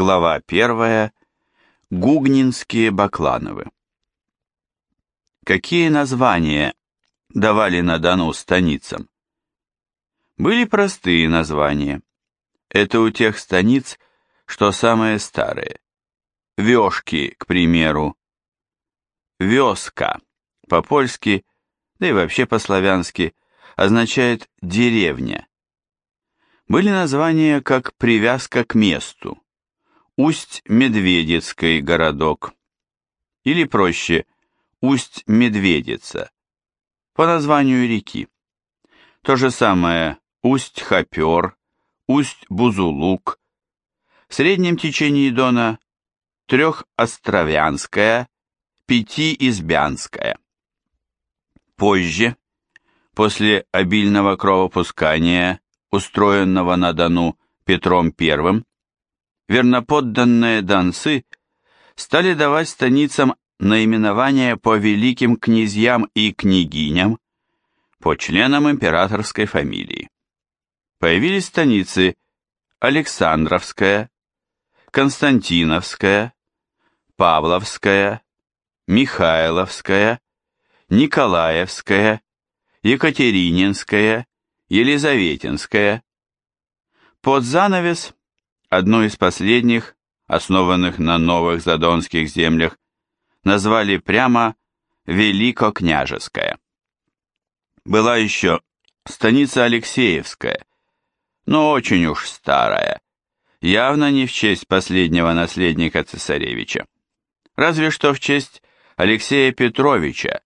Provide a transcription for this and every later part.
Глава 1. Гугнинские Баклановы. Какие названия давали на Дону станицам? Были простые названия. Это у тех станиц, что самые старые. Вёшки, к примеру. Вёска, по-польски, да и вообще по-славянски, означает «деревня». Были названия как привязка к месту. Усть-Медведецкий городок. Или проще, Усть-Медведица. По названию реки. То же самое Усть-Хопер, Усть-Бузулук. В среднем течении Дона Трехостровянская, Пятиизбянская. Позже, после обильного кровопускания, устроенного на Дону Петром I, верноподданные донцы стали давать станицам наименования по великим князьям и княгиням, по членам императорской фамилии. Появились станицы Александровская, Константиновская, Павловская, Михайловская, Николаевская, Екатерининская, Елизаветинская. Под занавес, одну из последних, основанных на новых задонских землях, назвали прямо Великокняжеская. Была еще станица Алексеевская, но очень уж старая, явно не в честь последнего наследника цесаревича, разве что в честь Алексея Петровича,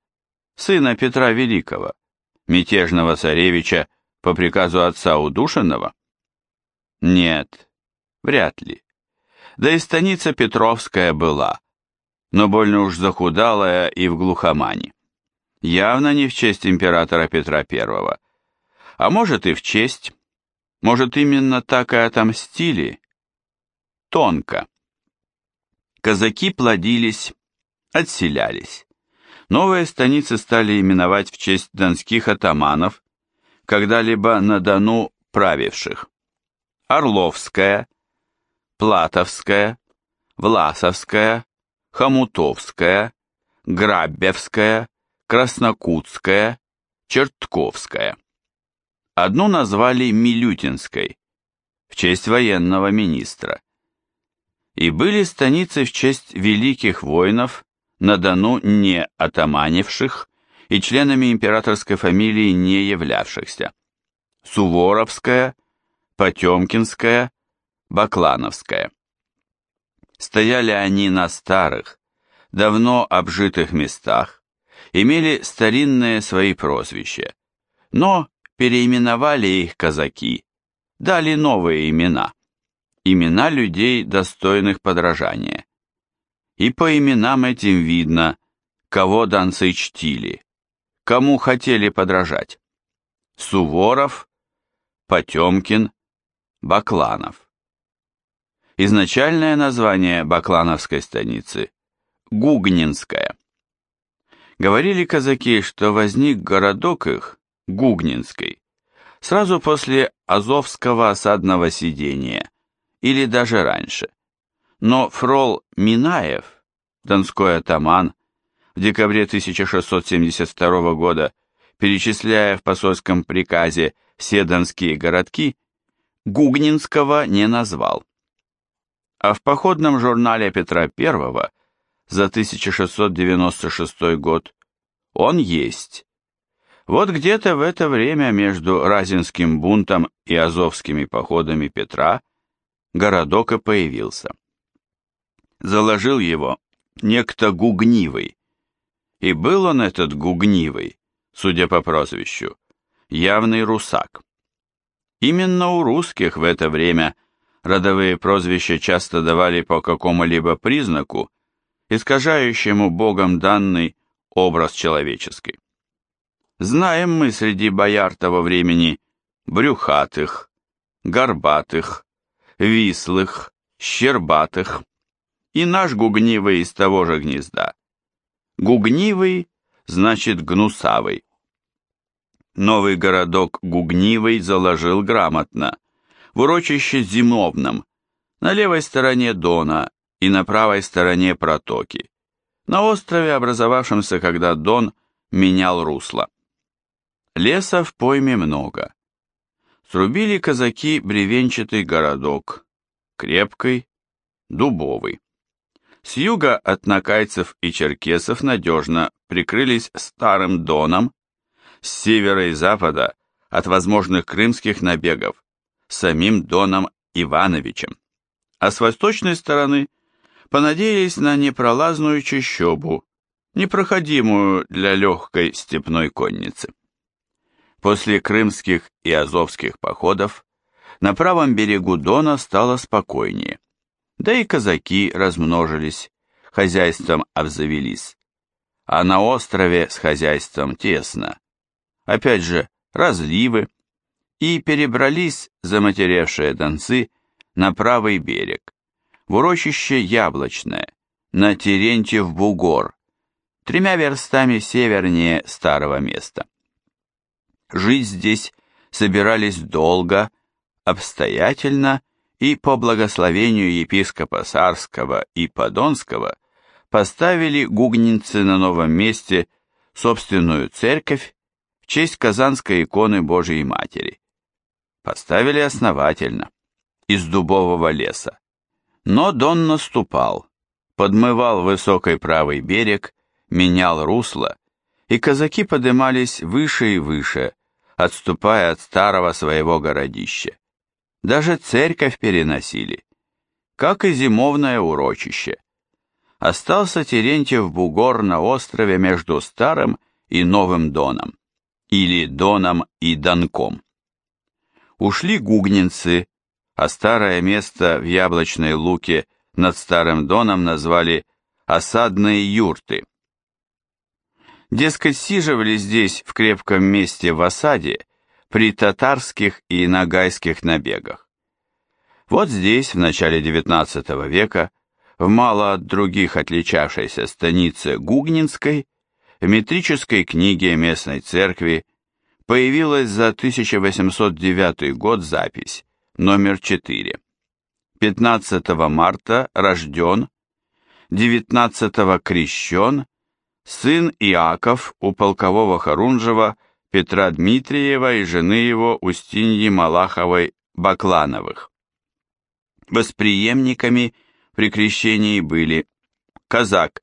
сына Петра Великого, мятежного царевича по приказу отца удушенного? Нет, вряд ли. Да и станица Петровская была, но больно уж захудалая и в глухомане. Явно не в честь императора Петра I. А может и в честь. Может именно так и отомстили. Тонко. Казаки плодились, отселялись. Новые станицы стали именовать в честь донских атаманов, когда-либо на Дону правивших. Орловская, Платовская, Власовская, Хомутовская, Граббевская, Краснокутская, Чертковская. Одну назвали Милютинской, в честь военного министра. И были станицы в честь великих воинов, на Дону не атаманивших и членами императорской фамилии не являвшихся. Суворовская, Потемкинская, Баклановская. Стояли они на старых, давно обжитых местах, имели старинные свои прозвища, но переименовали их казаки, дали новые имена, имена людей, достойных подражания. И по именам этим видно, кого донцы чтили кому хотели подражать. Суворов, Потемкин, Бакланов. Изначальное название Баклановской станицы – Гугнинская. Говорили казаки, что возник городок их, Гугнинской, сразу после Азовского осадного сидения, или даже раньше. Но фрол Минаев, донской атаман, в декабре 1672 года, перечисляя в посольском приказе все донские городки, Гугнинского не назвал. А в походном журнале Петра I за 1696 год он есть. Вот где-то в это время между Разинским бунтом и Азовскими походами Петра городок и появился. Заложил его некто Гугнивый, и был он этот гугнивый, судя по прозвищу, явный русак. Именно у русских в это время родовые прозвища часто давали по какому-либо признаку, искажающему Богом данный образ человеческий. Знаем мы среди бояр того времени брюхатых, горбатых, вислых, щербатых, и наш гугнивый из того же гнезда. Гугнивый значит гнусавый. Новый городок Гугнивый заложил грамотно, в урочище Зимовном, на левой стороне Дона и на правой стороне протоки, на острове, образовавшемся, когда Дон менял русло. Леса в пойме много. Срубили казаки бревенчатый городок, крепкий, дубовый. С юга от накайцев и черкесов надежно прикрылись старым доном, с севера и запада от возможных крымских набегов, самим Доном Ивановичем, а с восточной стороны понадеялись на непролазную чащобу, непроходимую для легкой степной конницы. После крымских и азовских походов на правом берегу Дона стало спокойнее, да и казаки размножились, хозяйством обзавелись. А на острове с хозяйством тесно. Опять же, разливы, и перебрались заматеревшие донцы на правый берег, в урочище Яблочное, на Терентьев бугор, тремя верстами севернее старого места. Жить здесь собирались долго, обстоятельно и по благословению епископа Сарского и Подонского поставили гугнинцы на новом месте собственную церковь в честь Казанской иконы Божией Матери. Поставили основательно, из дубового леса. Но Дон наступал, подмывал высокий правый берег, менял русло, и казаки подымались выше и выше, отступая от старого своего городища. Даже церковь переносили, как и зимовное урочище. Остался Терентьев бугор на острове между Старым и Новым Доном, или Доном и Донком. Ушли гугненцы, а старое место в Яблочной Луке над Старым Доном назвали «осадные юрты». Дескать, сиживали здесь в крепком месте в осаде при татарских и нагайских набегах. Вот здесь, в начале XIX века, в мало от других отличавшейся станице Гугнинской, в метрической книге местной церкви появилась за 1809 год запись, номер 4. 15 марта рожден, 19 крещен, сын Иаков у полкового Харунжева Петра Дмитриева и жены его Устиньи Малаховой Баклановых. Восприемниками при крещении были казак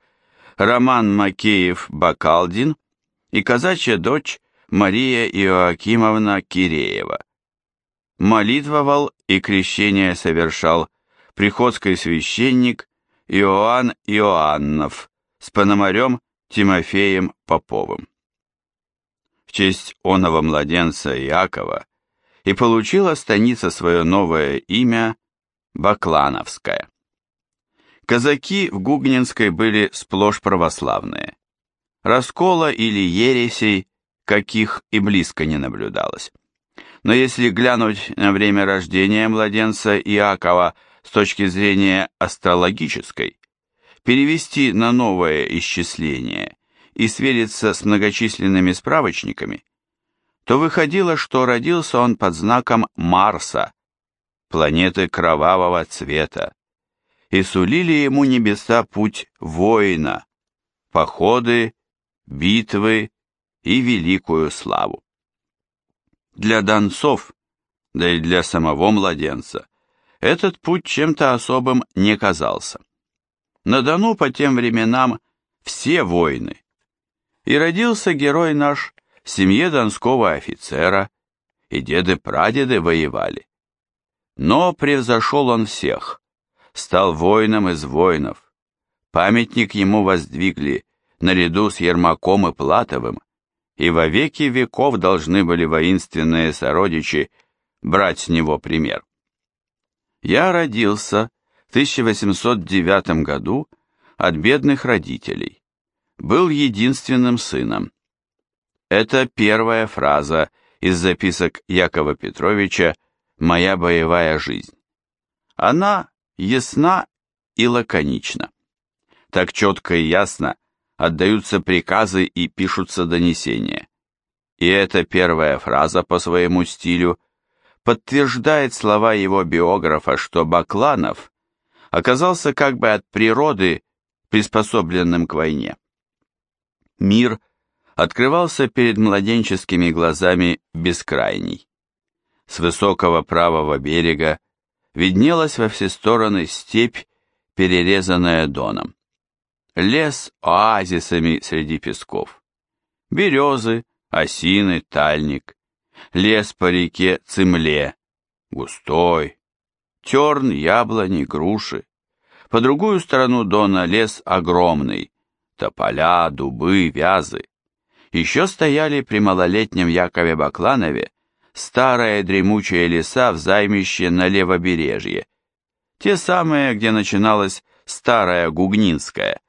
Роман Макеев-Бакалдин и казачья дочь Мария Иоакимовна Киреева. Молитвовал и крещение совершал приходский священник Иоанн Иоаннов с пономарем Тимофеем Поповым. В честь оного младенца Иакова и получила станица свое новое имя Баклановская. Казаки в Гугнинской были сплошь православные. Раскола или ересей, каких и близко не наблюдалось. Но если глянуть на время рождения младенца Иакова с точки зрения астрологической, перевести на новое исчисление и свериться с многочисленными справочниками, то выходило, что родился он под знаком Марса, планеты кровавого цвета, и сулили ему небеса путь воина, походы, битвы и великую славу. Для донцов, да и для самого младенца, этот путь чем-то особым не казался. На Дону по тем временам все войны. И родился герой наш в семье донского офицера, и деды-прадеды воевали. Но превзошел он всех, стал воином из воинов. Памятник ему воздвигли наряду с Ермаком и Платовым, и во веки веков должны были воинственные сородичи брать с него пример. Я родился 1809 году от бедных родителей. Был единственным сыном. Это первая фраза из записок Якова Петровича «Моя боевая жизнь». Она ясна и лаконична. Так четко и ясно отдаются приказы и пишутся донесения. И эта первая фраза по своему стилю подтверждает слова его биографа, что Бакланов оказался как бы от природы приспособленным к войне. Мир открывался перед младенческими глазами бескрайний. С высокого правого берега виднелась во все стороны степь, перерезанная доном. Лес оазисами среди песков. Березы, осины, тальник. Лес по реке Цимле, густой. Терн, яблони, груши. По другую сторону Дона лес огромный. Тополя, дубы, вязы. Еще стояли при малолетнем Якове Бакланове старые дремучие леса в займище на левобережье. Те самые, где начиналась старая Гугнинская,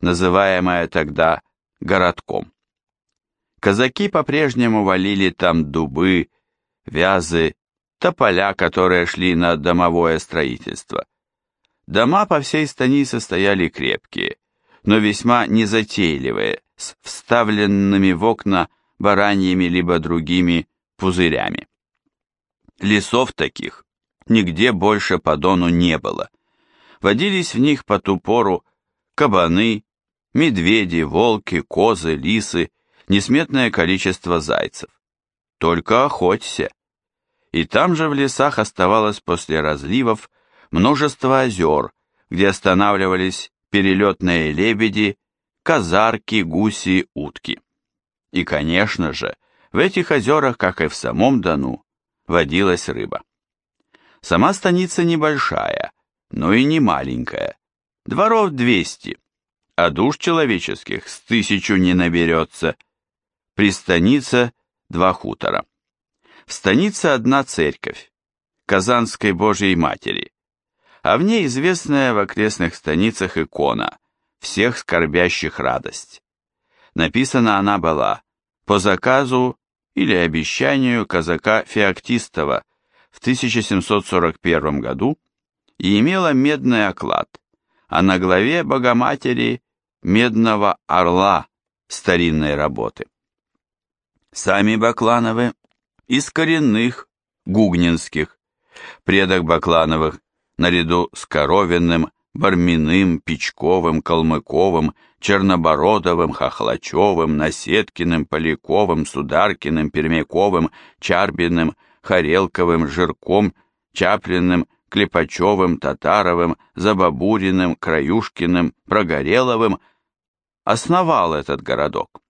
называемая тогда городком. Казаки по-прежнему валили там дубы, вязы, тополя, которые шли на домовое строительство. Дома по всей станице стояли крепкие, но весьма незатейливые, с вставленными в окна бараньими либо другими пузырями. Лесов таких нигде больше по Дону не было. Водились в них по ту пору кабаны, медведи, волки, козы, лисы, несметное количество зайцев. Только охоться. И там же в лесах оставалось после разливов множество озер, где останавливались перелетные лебеди, казарки, гуси, утки. И, конечно же, в этих озерах, как и в самом Дону, водилась рыба. Сама станица небольшая, но и не маленькая. Дворов 200, а душ человеческих с тысячу не наберется. При станице два хутора. В станице одна церковь, Казанской Божьей Матери, а в ней известная в окрестных станицах икона всех скорбящих радость. Написана она была по заказу или обещанию казака Феоктистова в 1741 году и имела медный оклад, а на главе Богоматери медного орла старинной работы. Сами Баклановы из коренных гугнинских, предок Баклановых наряду с Коровиным, Барминым, Печковым, Калмыковым, Чернобородовым, Хохлачевым, Насеткиным, Поляковым, Сударкиным, Пермяковым, Чарбиным, Харелковым, Жирком, Чаплиным, Клепачевым, Татаровым, Забабуриным, Краюшкиным, Прогореловым основал этот городок.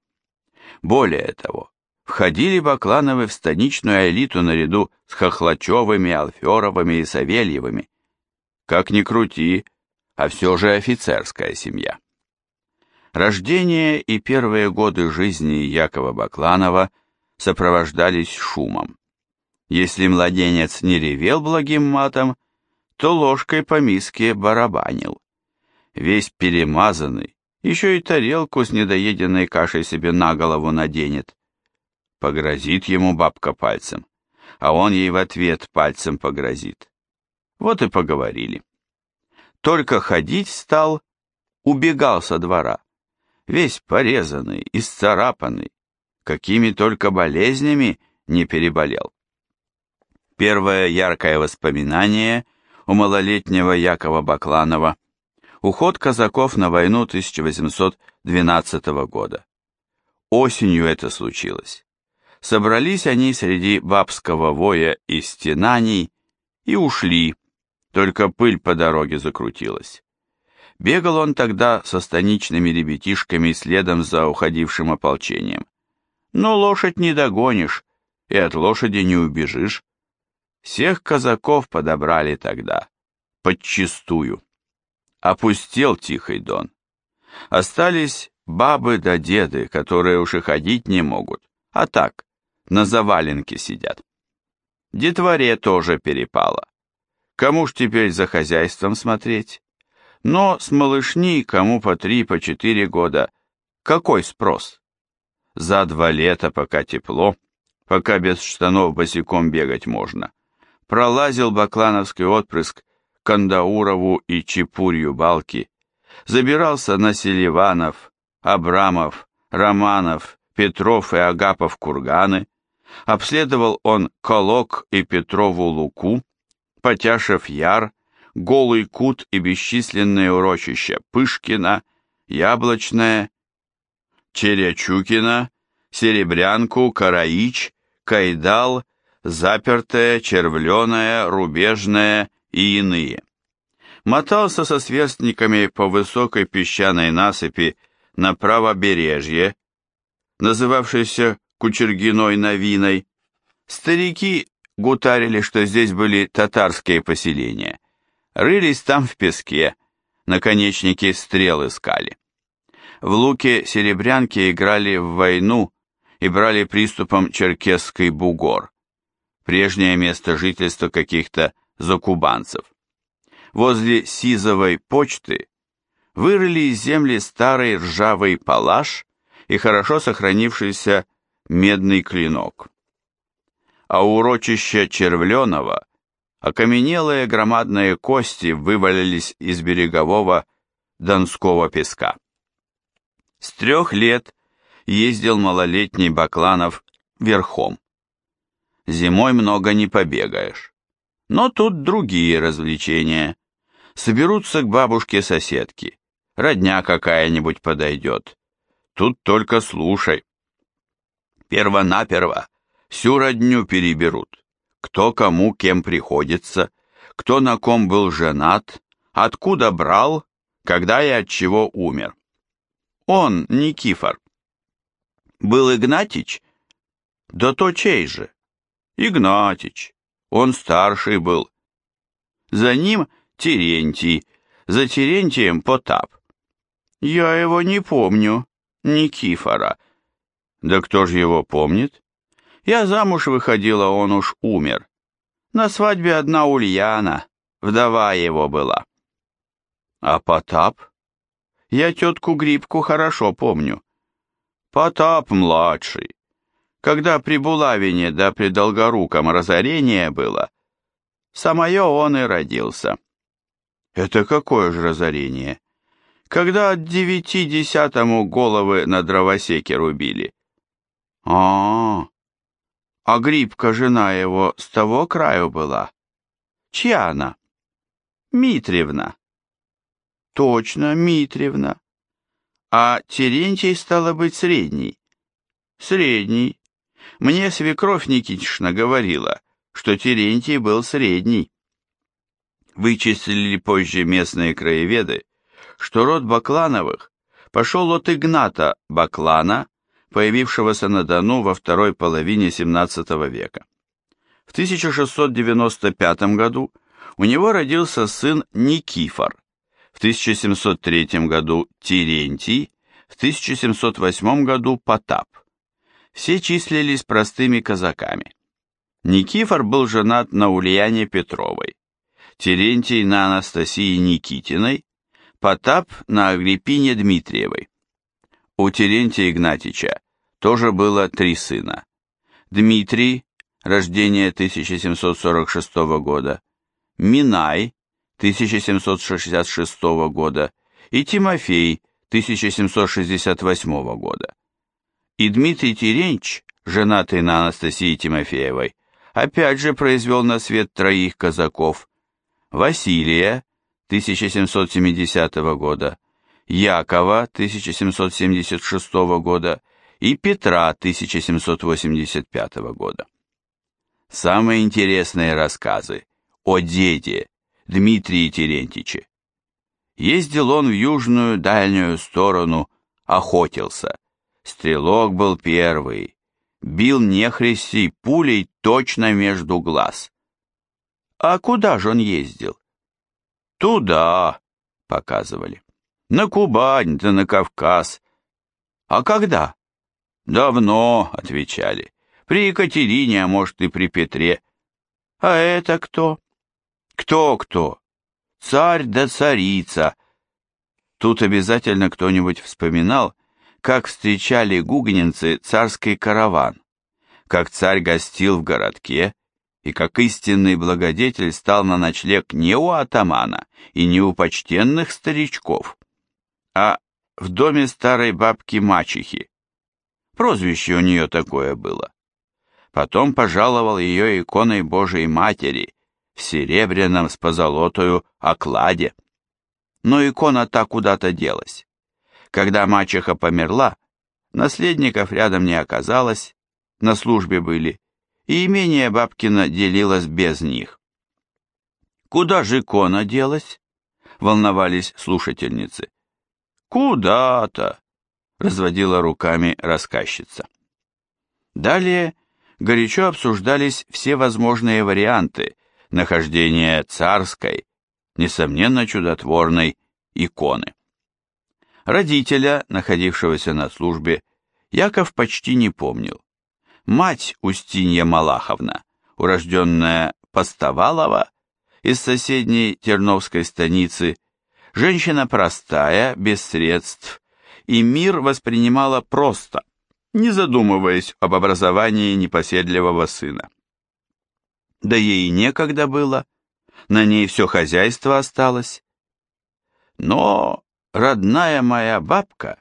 Более того, входили Баклановы в станичную элиту наряду с Хохлачевыми, Алферовыми и Савельевыми. Как ни крути, а все же офицерская семья. Рождение и первые годы жизни Якова Бакланова сопровождались шумом. Если младенец не ревел благим матом, то ложкой по миске барабанил. Весь перемазанный, еще и тарелку с недоеденной кашей себе на голову наденет. Погрозит ему бабка пальцем, а он ей в ответ пальцем погрозит. Вот и поговорили. Только ходить стал, убегал со двора весь порезанный, исцарапанный, какими только болезнями не переболел. Первое яркое воспоминание у малолетнего Якова Бакланова – уход казаков на войну 1812 года. Осенью это случилось. Собрались они среди бабского воя и стенаний и ушли, только пыль по дороге закрутилась. Бегал он тогда со станичными ребятишками следом за уходившим ополчением. Но лошадь не догонишь, и от лошади не убежишь. Всех казаков подобрали тогда, подчистую. Опустел тихий дон. Остались бабы да деды, которые уж и ходить не могут, а так, на заваленке сидят. Детворе тоже перепало. Кому ж теперь за хозяйством смотреть? Но с малышни, кому по три, по четыре года, какой спрос? За два лета, пока тепло, пока без штанов босиком бегать можно, пролазил баклановский отпрыск Кандаурову и Чепурью балки, забирался на Селиванов, Абрамов, Романов, Петров и Агапов курганы, обследовал он Колок и Петрову луку, Потяшев яр, Голый Кут и бесчисленные урочища Пышкина, Яблочное, Черячукина, Серебрянку, Караич, Кайдал, Запертое, Червленое, Рубежное и иные. Мотался со сверстниками по высокой песчаной насыпи на правобережье, называвшейся Кучергиной Новиной. Старики гутарили, что здесь были татарские поселения. Рылись там в песке, наконечники стрел искали. В луке серебрянки играли в войну и брали приступом черкесский бугор, прежнее место жительства каких-то закубанцев. Возле Сизовой почты вырыли из земли старый ржавый палаш и хорошо сохранившийся медный клинок. А у урочища Червленого окаменелые громадные кости вывалились из берегового донского песка. С трех лет ездил малолетний Бакланов верхом. Зимой много не побегаешь. Но тут другие развлечения. Соберутся к бабушке соседки. Родня какая-нибудь подойдет. Тут только слушай. Первонаперво всю родню переберут. Кто кому кем приходится, кто на ком был женат, откуда брал, когда и от чего умер. Он, Никифор. Был Игнатич? Да то чей же? Игнатич. Он старший был. За ним Терентий, за Терентием Потап. Я его не помню, Никифора. Да кто же его помнит? Я замуж выходила, он уж умер. На свадьбе одна Ульяна, вдова его была. А Потап? Я тетку Грибку хорошо помню. Потап младший. Когда при Булавине да при Долгоруком разорение было, самое он и родился. Это какое же разорение? Когда от девяти десятому головы на дровосеке рубили. А, -а, -а. Грибка, жена его, с того краю была? Чья она? Митревна. Точно, Митревна. А Терентий, стало быть, средний. Средний. Мне свекровь Никитишна говорила, что Терентий был средний. Вычислили позже местные краеведы, что род Баклановых пошел от Игната Баклана, появившегося на Дону во второй половине XVII века. В 1695 году у него родился сын Никифор, в 1703 году Терентий, в 1708 году Потап. Все числились простыми казаками. Никифор был женат на Ульяне Петровой, Терентий на Анастасии Никитиной, Потап на Агриппине Дмитриевой. У Терентия Игнатича тоже было три сына. Дмитрий, рождение 1746 года, Минай, 1766 года, и Тимофей, 1768 года. И Дмитрий Теренч, женатый на Анастасии Тимофеевой, опять же произвел на свет троих казаков. Василия, 1770 года, Якова 1776 года и Петра 1785 года. Самые интересные рассказы о деде Дмитрии Терентиче. Ездил он в южную дальнюю сторону, охотился. Стрелок был первый, бил нехристей пулей точно между глаз. А куда же он ездил? Туда, показывали. На Кубань, да на Кавказ. А когда? Давно, отвечали. При Екатерине, а может и при Петре. А это кто? Кто-кто? Царь да царица. Тут обязательно кто-нибудь вспоминал, как встречали гугненцы царский караван, как царь гостил в городке, и как истинный благодетель стал на ночлег не у атамана и не у почтенных старичков, а в доме старой бабки-мачехи. Прозвище у нее такое было. Потом пожаловал ее иконой Божией Матери, в серебряном с позолотою окладе. Но икона та куда-то делась. Когда мачеха померла, наследников рядом не оказалось, на службе были, и имение Бабкина делилось без них. «Куда же икона делась?» — волновались слушательницы. «Куда-то», — разводила руками рассказчица. Далее горячо обсуждались все возможные варианты нахождения царской, несомненно чудотворной, иконы. Родителя, находившегося на службе, Яков почти не помнил. Мать Устинья Малаховна, урожденная Постовалова, из соседней Терновской станицы, женщина простая, без средств, и мир воспринимала просто, не задумываясь об образовании непоседливого сына. Да ей некогда было, на ней все хозяйство осталось. Но родная моя бабка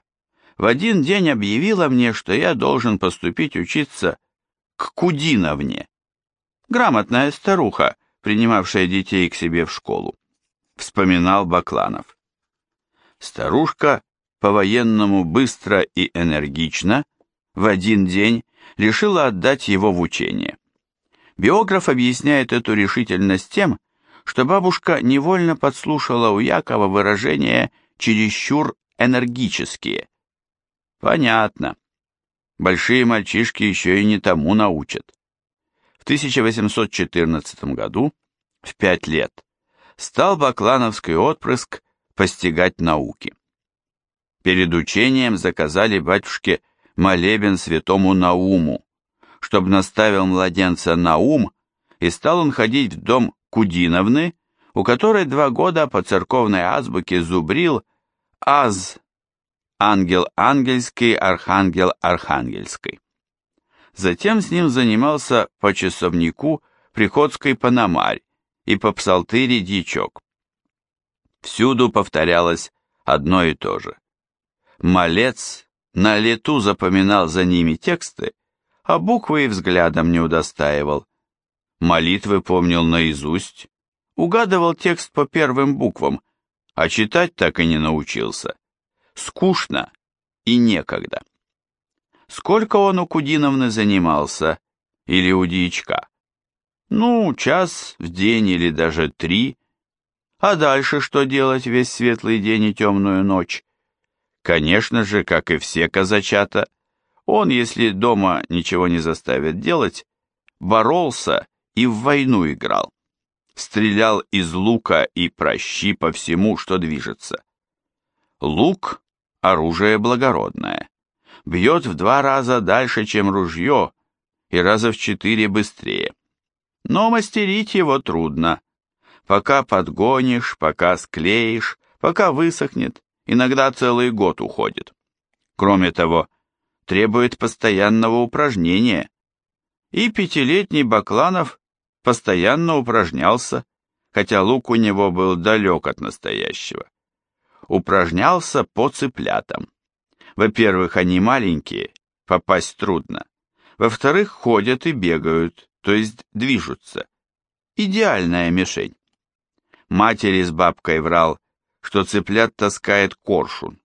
в один день объявила мне, что я должен поступить учиться к Кудиновне. Грамотная старуха, принимавшая детей к себе в школу. Вспоминал Бакланов. Старушка по-военному быстро и энергично в один день решила отдать его в учение. Биограф объясняет эту решительность тем, что бабушка невольно подслушала у Якова выражение «чересчур энергические». Понятно. Большие мальчишки еще и не тому научат. В 1814 году, в пять лет, стал баклановский отпрыск постигать науки. Перед учением заказали батюшке молебен святому Науму, чтобы наставил младенца на ум, и стал он ходить в дом Кудиновны, у которой два года по церковной азбуке зубрил «Аз» ангел ангельский, архангел архангельский. Затем с ним занимался по часовнику приходской пономарь и по псалтыре дьячок. Всюду повторялось одно и то же. Малец на лету запоминал за ними тексты, а буквы и взглядом не удостаивал. Молитвы помнил наизусть, угадывал текст по первым буквам, а читать так и не научился скучно и некогда. Сколько он у Кудиновны занимался, или у дьячка? Ну, час в день или даже три. А дальше что делать весь светлый день и темную ночь? Конечно же, как и все казачата, он, если дома ничего не заставит делать, боролся и в войну играл. Стрелял из лука и прощи по всему, что движется. Лук оружие благородное. Бьет в два раза дальше, чем ружье, и раза в четыре быстрее. Но мастерить его трудно. Пока подгонишь, пока склеишь, пока высохнет, иногда целый год уходит. Кроме того, требует постоянного упражнения. И пятилетний Бакланов постоянно упражнялся, хотя лук у него был далек от настоящего упражнялся по цыплятам. Во-первых, они маленькие, попасть трудно. Во-вторых, ходят и бегают, то есть движутся. Идеальная мишень. Матери с бабкой врал, что цыплят таскает коршун.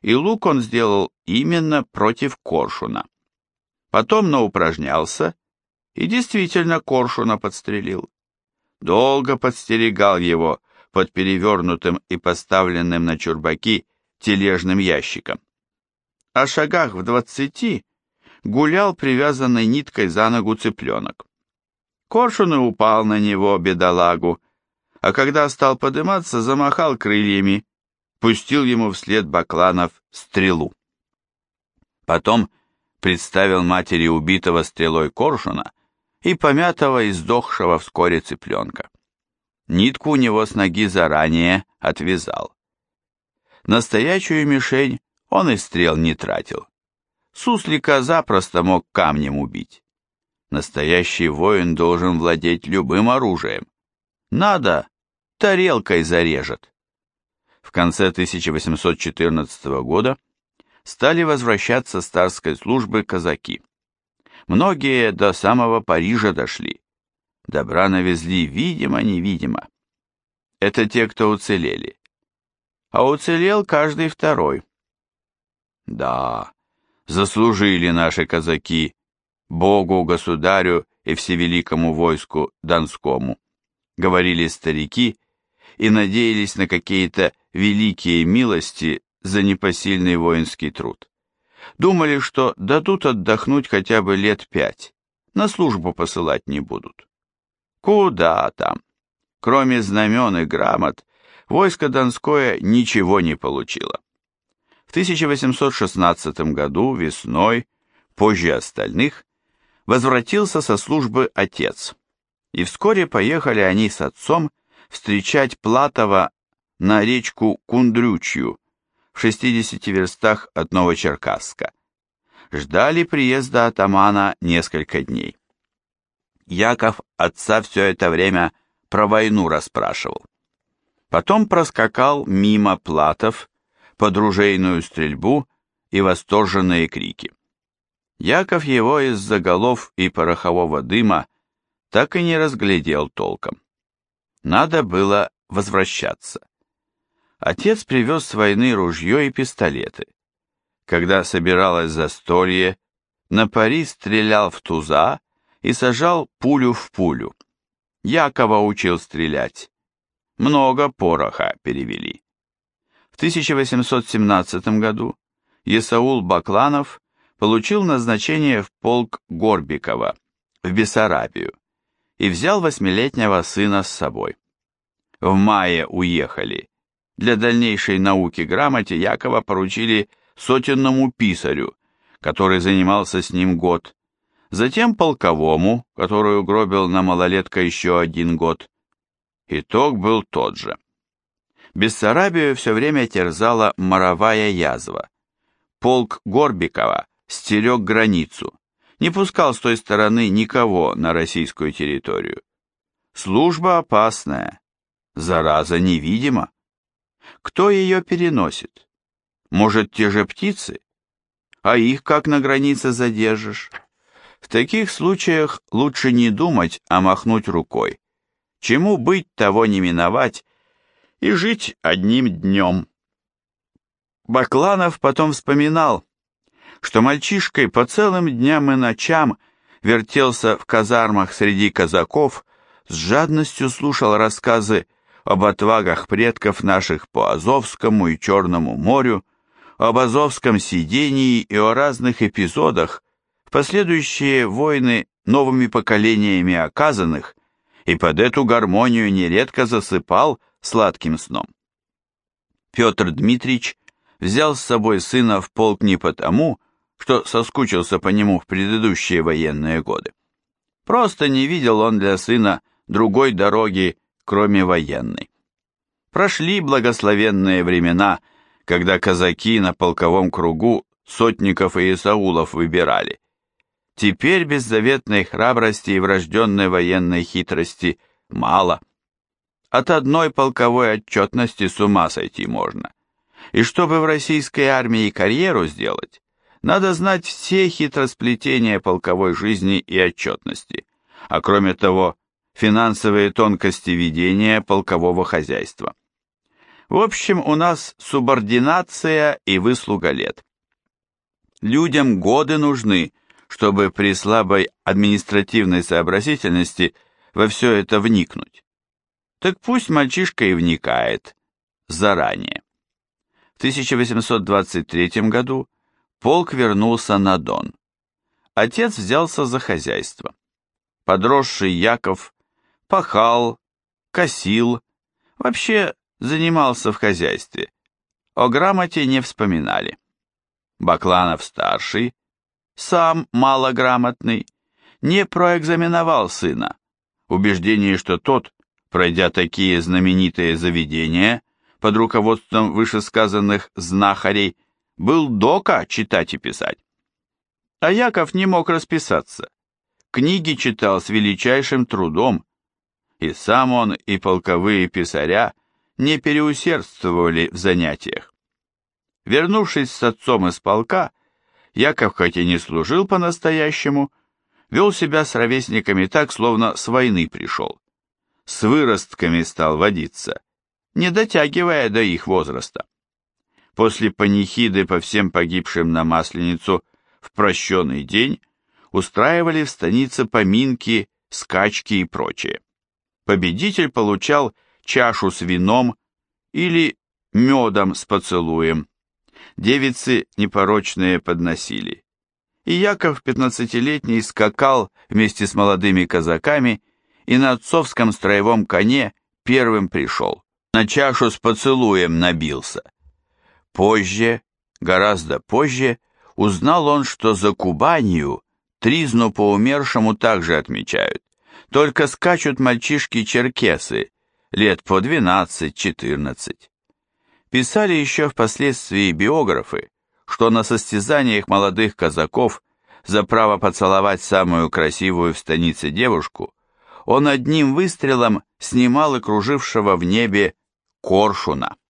И лук он сделал именно против коршуна. Потом наупражнялся и действительно коршуна подстрелил. Долго подстерегал его, под перевернутым и поставленным на чурбаки тележным ящиком. О шагах в двадцати гулял привязанной ниткой за ногу цыпленок. Коршун и упал на него, бедолагу, а когда стал подниматься, замахал крыльями, пустил ему вслед Бакланов стрелу. Потом представил матери убитого стрелой коршуна и помятого и сдохшего вскоре цыпленка. Нитку у него с ноги заранее отвязал. Настоящую мишень он и стрел не тратил. Суслика запросто мог камнем убить. Настоящий воин должен владеть любым оружием. Надо, тарелкой зарежет. В конце 1814 года стали возвращаться с службы казаки. Многие до самого Парижа дошли. Добра навезли видимо-невидимо. Это те, кто уцелели. А уцелел каждый второй. Да, заслужили наши казаки Богу, государю и всевеликому войску Донскому, говорили старики и надеялись на какие-то великие милости за непосильный воинский труд. Думали, что дадут отдохнуть хотя бы лет пять, на службу посылать не будут. Куда там? Кроме знамен и грамот, войско Донское ничего не получило. В 1816 году весной, позже остальных, возвратился со службы отец, и вскоре поехали они с отцом встречать Платова на речку Кундрючью в 60 верстах от Новочеркасска. Ждали приезда атамана несколько дней. Яков отца все это время про войну расспрашивал. Потом проскакал мимо Платов под ружейную стрельбу и восторженные крики. Яков его из-за голов и порохового дыма так и не разглядел толком. Надо было возвращаться. Отец привез с войны ружье и пистолеты. Когда собиралось застолье, на пари стрелял в туза и сажал пулю в пулю. Якова учил стрелять. Много пороха перевели. В 1817 году Есаул Бакланов получил назначение в полк Горбикова в Бессарабию и взял восьмилетнего сына с собой. В мае уехали для дальнейшей науки грамоте Якова поручили сотенному писарю, который занимался с ним год, затем полковому, который угробил на малолетка еще один год. Итог был тот же. Бессарабию все время терзала моровая язва. Полк Горбикова стерег границу, не пускал с той стороны никого на российскую территорию. Служба опасная, зараза невидима. Кто ее переносит? Может, те же птицы? А их как на границе задержишь? В таких случаях лучше не думать, а махнуть рукой. Чему быть, того не миновать, и жить одним днем. Бакланов потом вспоминал, что мальчишкой по целым дням и ночам вертелся в казармах среди казаков, с жадностью слушал рассказы об отвагах предков наших по Азовскому и Черному морю, об Азовском сидении и о разных эпизодах, в последующие войны новыми поколениями оказанных, и под эту гармонию нередко засыпал сладким сном. Петр Дмитрич взял с собой сына в полк не потому, что соскучился по нему в предыдущие военные годы. Просто не видел он для сына другой дороги кроме военной. Прошли благословенные времена, когда казаки на полковом кругу сотников и исаулов выбирали. Теперь беззаветной храбрости и врожденной военной хитрости мало. От одной полковой отчетности с ума сойти можно. И чтобы в российской армии карьеру сделать, надо знать все хитросплетения полковой жизни и отчетности, а кроме того, финансовые тонкости ведения полкового хозяйства. В общем, у нас субординация и выслуга лет. Людям годы нужны, чтобы при слабой административной сообразительности во все это вникнуть. Так пусть мальчишка и вникает заранее. В 1823 году полк вернулся на Дон. Отец взялся за хозяйство. Подросший Яков пахал, косил, вообще занимался в хозяйстве. О грамоте не вспоминали. Бакланов-старший, сам малограмотный, не проэкзаменовал сына, убеждение, что тот, пройдя такие знаменитые заведения под руководством вышесказанных знахарей, был дока читать и писать. А Яков не мог расписаться. Книги читал с величайшим трудом, и сам он, и полковые писаря не переусердствовали в занятиях. Вернувшись с отцом из полка, Яков хоть и не служил по-настоящему, вел себя с ровесниками так, словно с войны пришел. С выростками стал водиться, не дотягивая до их возраста. После панихиды по всем погибшим на Масленицу в прощенный день устраивали в станице поминки, скачки и прочее. Победитель получал чашу с вином или медом с поцелуем. Девицы непорочные подносили. И Яков, пятнадцатилетний, скакал вместе с молодыми казаками и на отцовском строевом коне первым пришел. На чашу с поцелуем набился. Позже, гораздо позже, узнал он, что за Кубанью тризну по умершему также отмечают, только скачут мальчишки-черкесы, лет по 12-14. Писали еще впоследствии биографы, что на состязаниях молодых казаков за право поцеловать самую красивую в станице девушку он одним выстрелом снимал и кружившего в небе коршуна.